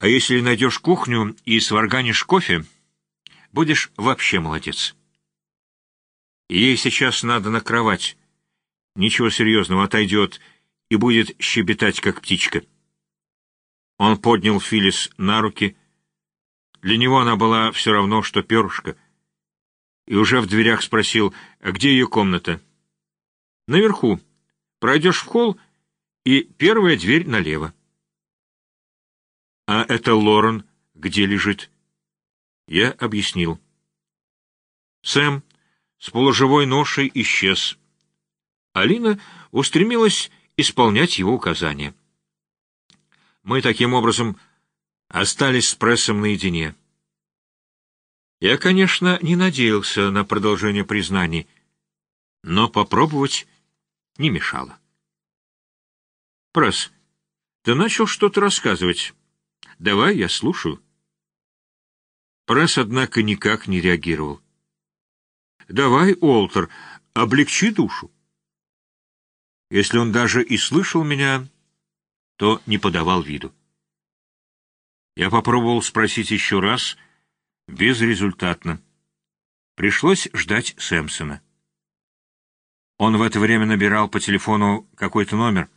А если найдешь кухню и сварганишь кофе, будешь вообще молодец. Ей сейчас надо на кровать. Ничего серьезного, отойдет и будет щебетать, как птичка. Он поднял Филис на руки. Для него она была все равно, что перышко. И уже в дверях спросил, а где ее комната? Наверху. Пройдешь в холл, и первая дверь налево. А это Лорен где лежит? Я объяснил. Сэм с полуживой ношей исчез. Алина устремилась исполнять его указания. Мы таким образом остались с прессом наедине. Я, конечно, не надеялся на продолжение признаний, но попробовать не мешало. Пресс, ты начал что-то рассказывать. Давай, я слушаю. Пресс, однако, никак не реагировал. Давай, Олтер, облегчи душу. Если он даже и слышал меня, то не подавал виду. Я попробовал спросить еще раз, безрезультатно. Пришлось ждать Сэмпсона. Он в это время набирал по телефону какой-то номер,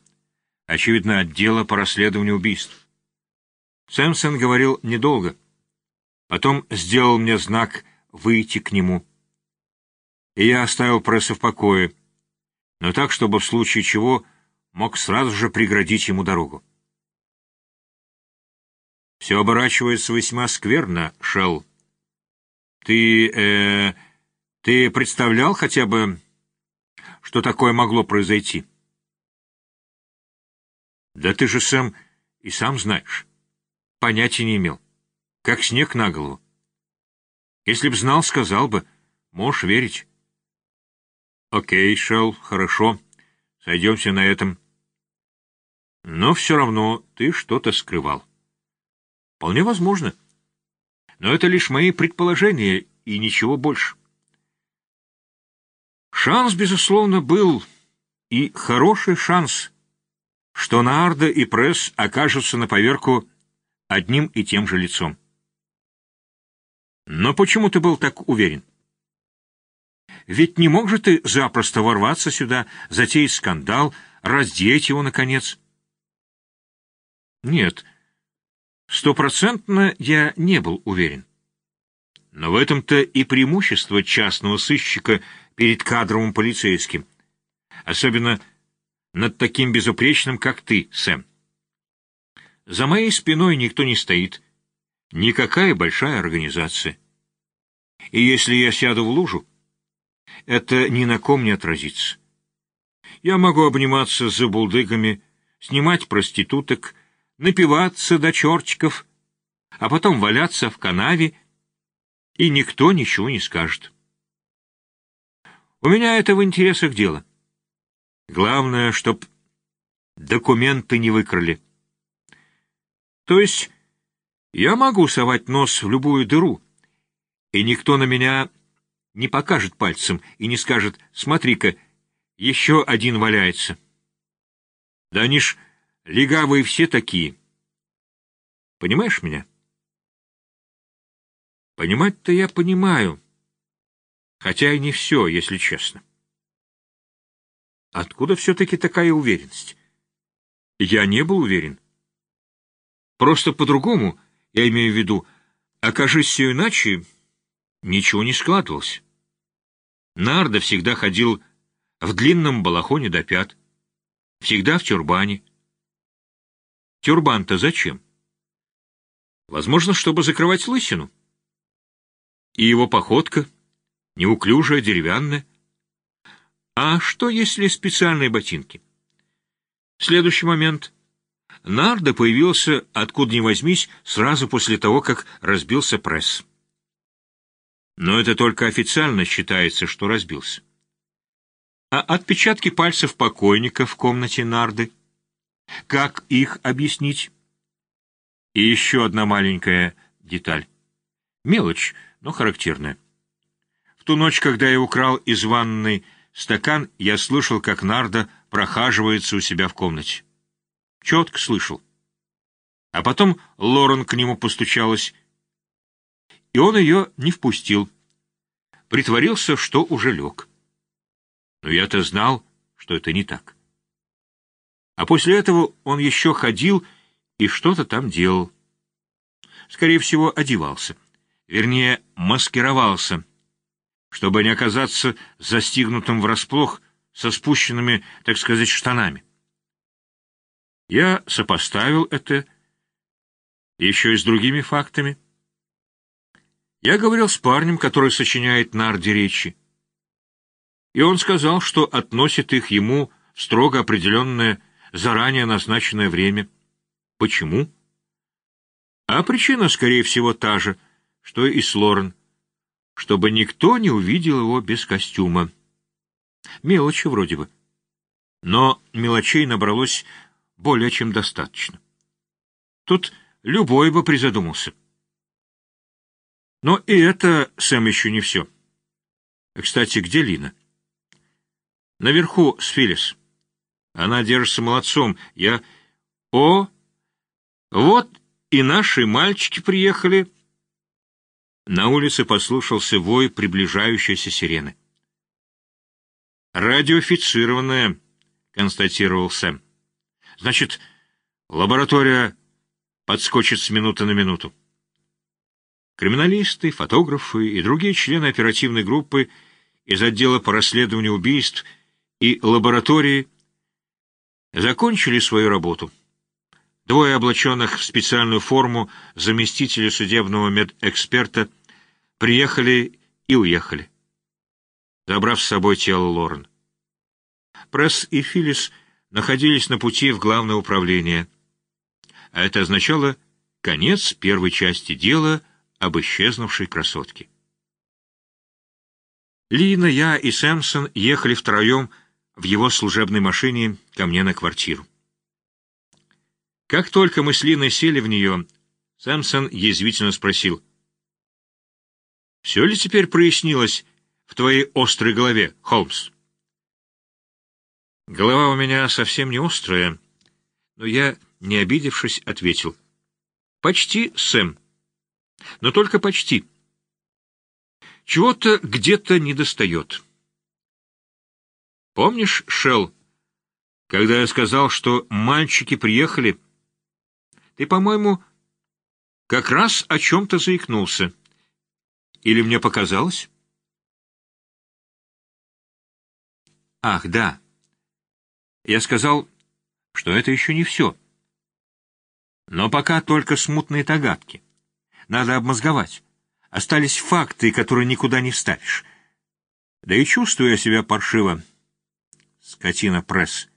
очевидно, отдела по расследованию убийств. Сэмсон говорил недолго. Потом сделал мне знак выйти к нему. И я оставил пресса в покое, но так, чтобы в случае чего мог сразу же преградить ему дорогу. Все оборачивается весьма скверно, Шелл. Ты, э, ты представлял хотя бы, что такое могло произойти? Да ты же, Сэм, и сам знаешь. Понятия не имел. Как снег на голову. Если б знал, сказал бы. Можешь верить. Окей, Шелл, хорошо. Сойдемся на этом. Но все равно ты что-то скрывал. Вполне возможно. Но это лишь мои предположения и ничего больше. Шанс, безусловно, был, и хороший шанс, что Наарда и Пресс окажутся на поверку одним и тем же лицом. Но почему ты был так уверен? Ведь не мог же ты запросто ворваться сюда, затеять скандал, раздеть его, наконец? Нет, стопроцентно я не был уверен. Но в этом-то и преимущество частного сыщика перед кадровым полицейским, особенно над таким безупречным, как ты, Сэм. За моей спиной никто не стоит. Никакая большая организация. И если я сяду в лужу, это ни на ком не отразится. Я могу обниматься за булдыгами, снимать проституток, напиваться до чертиков, а потом валяться в канаве, и никто ничего не скажет. У меня это в интересах дела. Главное, чтоб документы не выкрали. То есть я могу совать нос в любую дыру, и никто на меня не покажет пальцем и не скажет «Смотри-ка, еще один валяется». Да они ж легавые все такие. Понимаешь меня? Понимать-то я понимаю, хотя и не все, если честно. Откуда все-таки такая уверенность? Я не был уверен. Просто по-другому, я имею в виду, окажись все иначе, ничего не складывалось. Нарда всегда ходил в длинном балахоне до пят, всегда в тюрбане. Тюрбан-то зачем? Возможно, чтобы закрывать лысину. И его походка, неуклюжая, деревянная. А что, если специальные ботинки? Следующий момент — Нарда появился, откуда ни возьмись, сразу после того, как разбился пресс. Но это только официально считается, что разбился. А отпечатки пальцев покойника в комнате Нарды? Как их объяснить? И еще одна маленькая деталь. Мелочь, но характерная. В ту ночь, когда я украл из ванной стакан, я слышал, как Нарда прохаживается у себя в комнате. Четко слышал. А потом Лорен к нему постучалась, и он ее не впустил. Притворился, что уже лег. Но я-то знал, что это не так. А после этого он еще ходил и что-то там делал. Скорее всего, одевался. Вернее, маскировался, чтобы не оказаться застигнутым врасплох со спущенными, так сказать, штанами. Я сопоставил это еще и с другими фактами. Я говорил с парнем, который сочиняет нарди речи, и он сказал, что относит их ему в строго определенное, заранее назначенное время. Почему? А причина, скорее всего, та же, что и с Лорен, чтобы никто не увидел его без костюма. Мелочи вроде бы. Но мелочей набралось более чем достаточно. Тут любой бы призадумался. Но и это, Сэм, еще не все. Кстати, где Лина? Наверху с Филлис. Она держится молодцом. Я... О! Вот и наши мальчики приехали. На улице послушался вой приближающейся сирены. «Радиофицированная», — констатировал Сэм. «Значит, лаборатория подскочит с минуты на минуту». Криминалисты, фотографы и другие члены оперативной группы из отдела по расследованию убийств и лаборатории закончили свою работу. Двое облаченных в специальную форму заместителя судебного медэксперта приехали и уехали, забрав с собой тело Лорен. Пресс и Филлис находились на пути в главное управление, а это означало конец первой части дела об исчезнувшей красотке. Лина, я и Сэмсон ехали втроем в его служебной машине ко мне на квартиру. Как только мы с Линой сели в нее, Сэмсон язвительно спросил. «Все ли теперь прояснилось в твоей острой голове, Холмс?» Голова у меня совсем не острая, но я, не обидевшись, ответил. «Почти, Сэм. Но только почти. Чего-то где-то недостает». Помнишь, Шел, когда я сказал, что мальчики приехали? Ты, по-моему, как раз о чем-то заикнулся. Или мне показалось? Ах, да. Я сказал, что это еще не все. Но пока только смутные догадки. Надо обмозговать. Остались факты, которые никуда не вставишь. Да и чувствую я себя паршиво скотина пресс.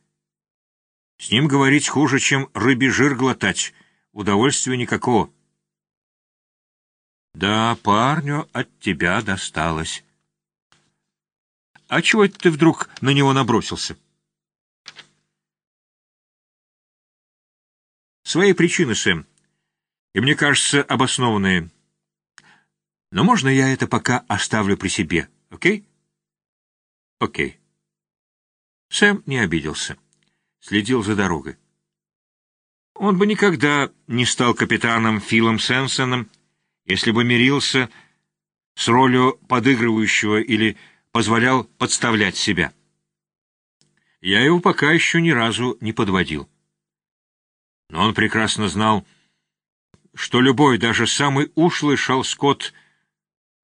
С ним говорить хуже, чем рыбий жир глотать. Удовольствия никакого. Да, парню от тебя досталось. А чего это ты вдруг на него набросился? Свои причины, Сэм. И мне кажется, обоснованные. Но можно я это пока оставлю при себе, окей? Окей. Сэм не обиделся. Следил за дорогой. Он бы никогда не стал капитаном Филом Сенсоном, если бы мирился с ролью подыгрывающего или позволял подставлять себя. Я его пока еще ни разу не подводил. Но он прекрасно знал, что любой, даже самый ушлый шалскот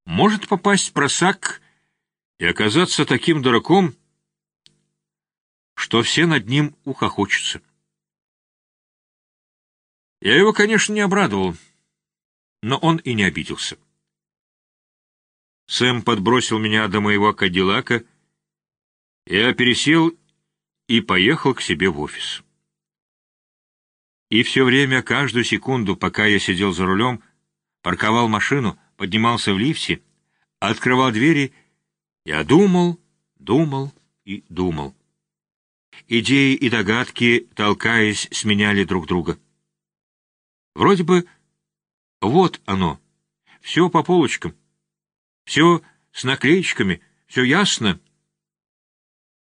может попасть в просак и оказаться таким дураком, что все над ним ухохочутся. Я его, конечно, не обрадовал, но он и не обиделся. Сэм подбросил меня до моего кадиллака, я пересел и поехал к себе в офис. И все время, каждую секунду, пока я сидел за рулем, парковал машину, поднимался в лифте, открывал двери, я думал, думал и думал. Идеи и догадки, толкаясь, сменяли друг друга. Вроде бы вот оно, все по полочкам, все с наклеечками, все ясно —